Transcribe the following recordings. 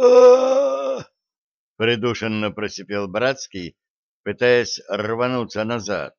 а придушенно просипел Братский, пытаясь рвануться назад.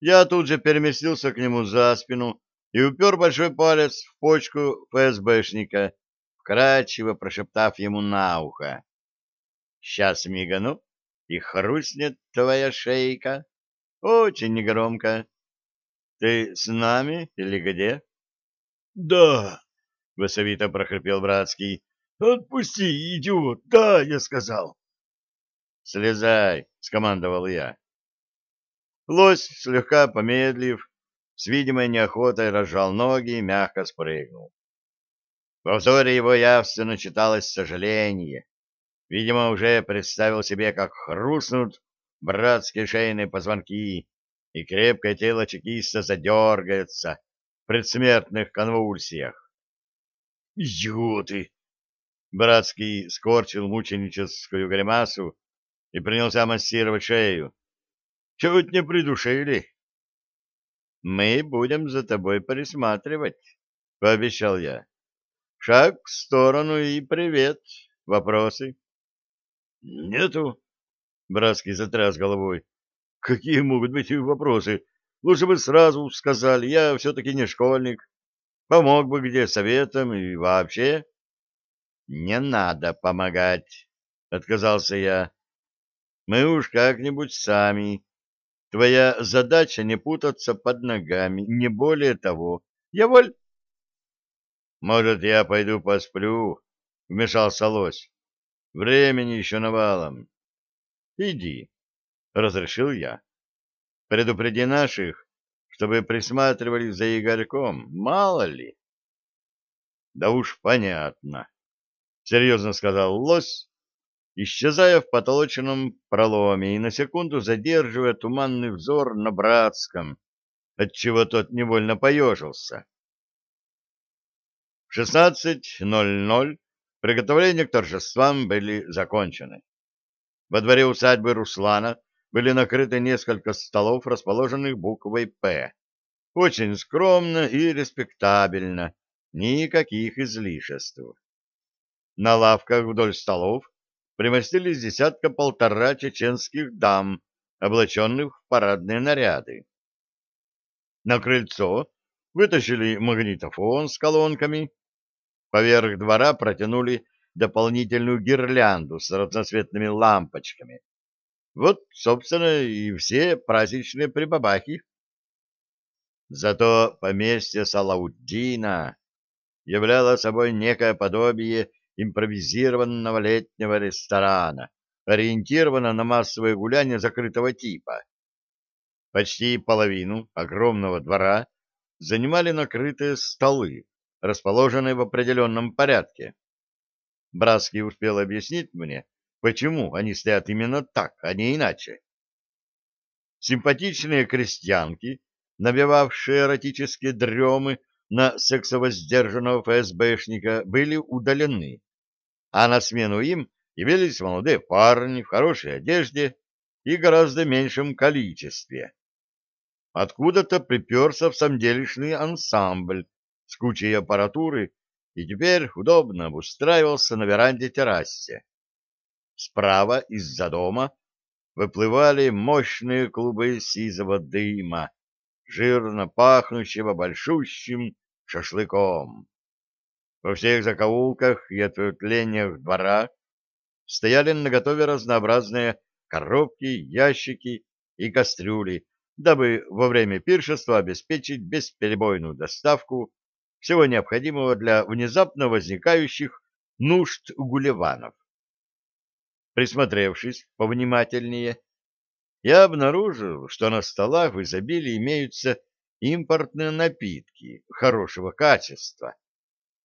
Я тут же переместился к нему за спину и упер большой палец в почку ФСБшника, вкрадчиво прошептав ему на ухо. «Сейчас мигану, и хрустнет твоя шейка. Очень негромко. Ты с нами или где?» «Да», — басовито прохрипел Братский. «Отпусти, идиот! Да, я сказал!» «Слезай!» — скомандовал я. Лось, слегка помедлив, с видимой неохотой разжал ноги и мягко спрыгнул. Во взоре его явственно читалось сожаление. Видимо, уже представил себе, как хрустнут братские шейные позвонки, и крепкое тело чекиста задергается в предсмертных конвульсиях. «Идиоты!» Братский скорчил мученическую гримасу и принялся массировать шею. Чуть не придушили. Мы будем за тобой присматривать, пообещал я. Шаг в сторону и привет. Вопросы? Нету. Братский затряс головой. Какие могут быть вопросы? Лучше бы сразу сказали, я все-таки не школьник. Помог бы где советом и вообще. Не надо помогать, отказался я. Мы уж как-нибудь сами Твоя задача не путаться под ногами, не более того. Я воль... Может, я пойду посплю, — вмешался лось. Времени еще навалом. Иди, — разрешил я. Предупреди наших, чтобы присматривали за Игорьком, мало ли. Да уж понятно, — серьезно сказал лось исчезая в потолочном проломе и на секунду задерживая туманный взор на братском, отчего тот невольно поежился. В 16.00 приготовления к торжествам были закончены. Во дворе усадьбы Руслана были накрыты несколько столов, расположенных буквой «П». Очень скромно и респектабельно, никаких излишеств. На лавках вдоль столов примостились десятка-полтора чеченских дам, облаченных в парадные наряды. На крыльцо вытащили магнитофон с колонками, поверх двора протянули дополнительную гирлянду с разноцветными лампочками. Вот, собственно, и все праздничные прибабахи. Зато поместье Салауддина являло собой некое подобие импровизированного летнего ресторана, ориентирована на массовые гуляния закрытого типа. Почти половину огромного двора занимали накрытые столы, расположенные в определенном порядке. Братский успел объяснить мне, почему они стоят именно так, а не иначе. Симпатичные крестьянки, набивавшие эротические дремы на сексовоздержанного ФСБшника, были удалены, а на смену им явились молодые парни в хорошей одежде и гораздо меньшем количестве. Откуда-то приперся в самделишный ансамбль с кучей аппаратуры и теперь удобно обустраивался на веранде-террасе. Справа из-за дома выплывали мощные клубы сизого дыма, жирно пахнущего большущим шашлыком. Во всех закоулках и ответвлениях двора стояли наготове разнообразные коробки, ящики и кастрюли, дабы во время пиршества обеспечить бесперебойную доставку всего необходимого для внезапно возникающих нужд гулеванов. Присмотревшись повнимательнее, я обнаружил, что на столах в изобилии имеются импортные напитки хорошего качества,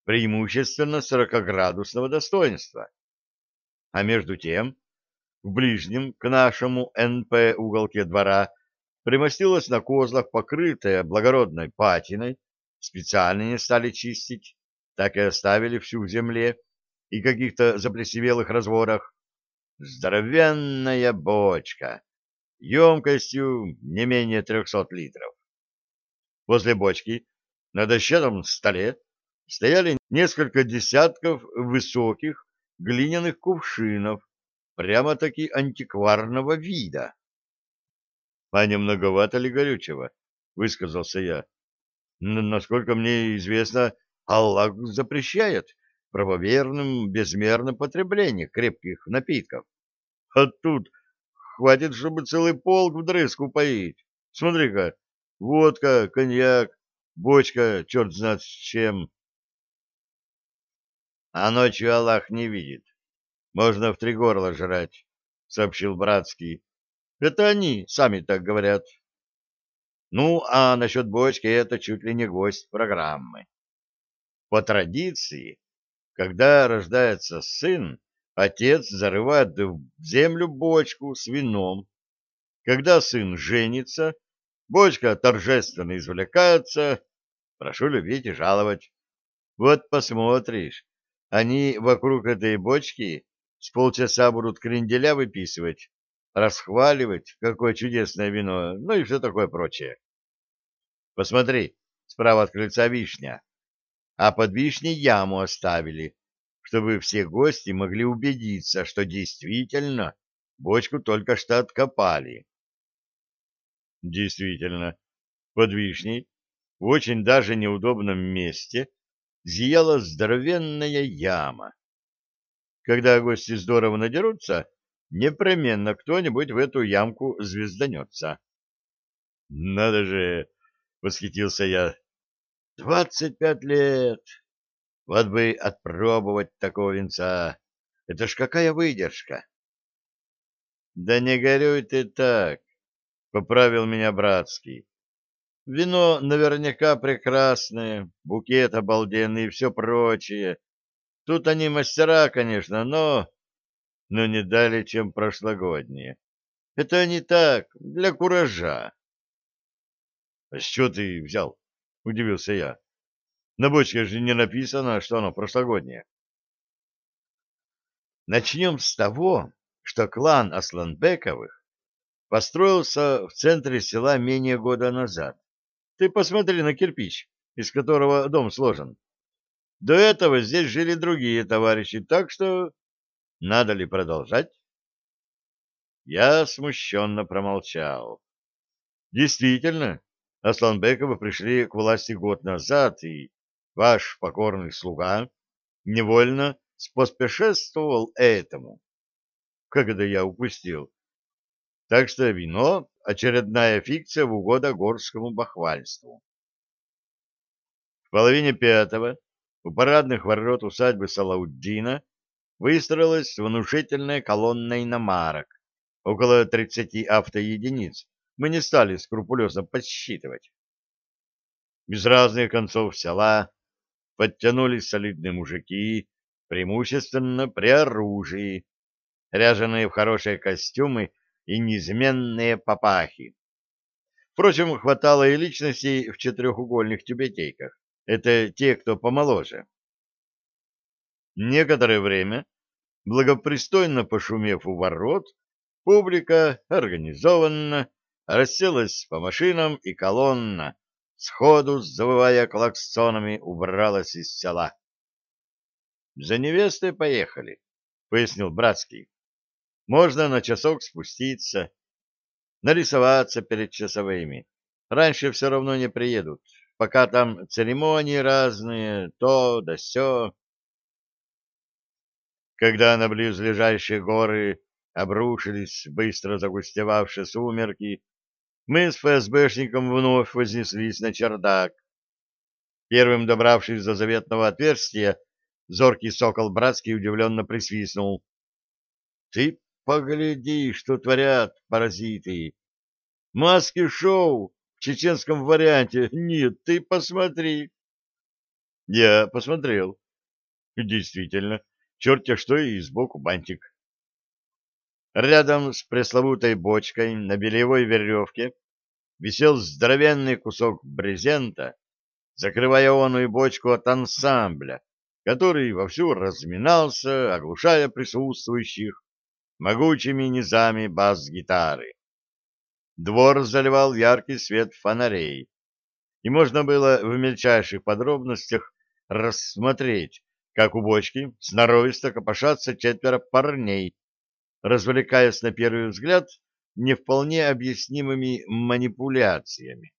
преимущественно 40-градусного достоинства. А между тем, в ближнем к нашему НП уголке двора примостилась на козлах, покрытая благородной патиной, специально не стали чистить, так и оставили всю в земле и каких-то заплесевелых разворах, здоровенная бочка, емкостью не менее трехсот литров. Возле бочки на дощатом столе стояли несколько десятков высоких, глиняных кувшинов, прямо-таки антикварного вида. — А не многовато ли горючего? — высказался я. — Насколько мне известно, Аллах запрещает правоверным безмерно потребление крепких напитков. А тут хватит, чтобы целый полк вдрызг упоить. Смотри-ка, водка, коньяк, бочка, черт знает с чем. — А ночью Аллах не видит. Можно в три горла жрать, — сообщил Братский. — Это они сами так говорят. Ну, а насчет бочки это чуть ли не гость программы. По традиции, когда рождается сын, отец зарывает в землю бочку с вином. Когда сын женится, бочка торжественно извлекается. Прошу любить и жаловать. Вот посмотришь, они вокруг этой бочки с полчаса будут кренделя выписывать, расхваливать, какое чудесное вино, ну и все такое прочее. Посмотри, справа от крыльца вишня, а под вишней яму оставили, чтобы все гости могли убедиться, что действительно бочку только что откопали. Действительно, под вишней, в очень даже неудобном месте, зияла здоровенная яма. Когда гости здорово надерутся, непременно кто-нибудь в эту ямку звезданется. — Надо же! — восхитился я. — Двадцать пять лет! Вот бы отпробовать такого венца! Это ж какая выдержка! — Да не горюй ты так! — поправил меня Братский. Вино наверняка прекрасное, букет обалденный и все прочее. Тут они мастера, конечно, но... Но не дали, чем прошлогодние. Это они так, для куража. — А с чего ты взял? — удивился я. — На бочке же не написано, что оно прошлогоднее. Начнем с того, что клан Асланбековых построился в центре села менее года назад. Ты посмотри на кирпич, из которого дом сложен. До этого здесь жили другие товарищи, так что... Надо ли продолжать? Я смущенно промолчал. Действительно, Асланбековы пришли к власти год назад, и ваш покорный слуга невольно споспешествовал этому. Как это я упустил? Так что вино — очередная фикция в угоду горскому бахвальству. В половине пятого у парадных ворот усадьбы Салауддина выстроилась внушительная колонна иномарок, около 30 автоединиц, мы не стали скрупулезно подсчитывать. Из разных концов села подтянулись солидные мужики, преимущественно при оружии, ряженые в хорошие костюмы и неизменные папахи. Впрочем, хватало и личностей в четырехугольных тюбетейках. Это те, кто помоложе. Некоторое время, благопристойно пошумев у ворот, публика организованно расселась по машинам и колонна, сходу завывая клаксонами, убралась из села. — За невестой поехали, — пояснил Братский. Можно на часок спуститься, нарисоваться перед часовыми. Раньше все равно не приедут, пока там церемонии разные, то да сё. Когда на близлежащие горы обрушились быстро загустевавшие сумерки, мы с ФСБшником вновь вознеслись на чердак. Первым добравшись до заветного отверстия, зоркий сокол братский удивленно присвистнул. — Ты Погляди, что творят паразиты. Маски-шоу в чеченском варианте. Нет, ты посмотри. Я посмотрел. Действительно, черт-те что и сбоку бантик. Рядом с пресловутой бочкой на белевой веревке висел здоровенный кусок брезента, закрывая оную бочку от ансамбля, который вовсю разминался, оглушая присутствующих могучими низами бас-гитары. Двор заливал яркий свет фонарей, и можно было в мельчайших подробностях рассмотреть как у бочки, сноровисто копошатся четверо парней, развлекаясь на первый взгляд не вполне объяснимыми манипуляциями.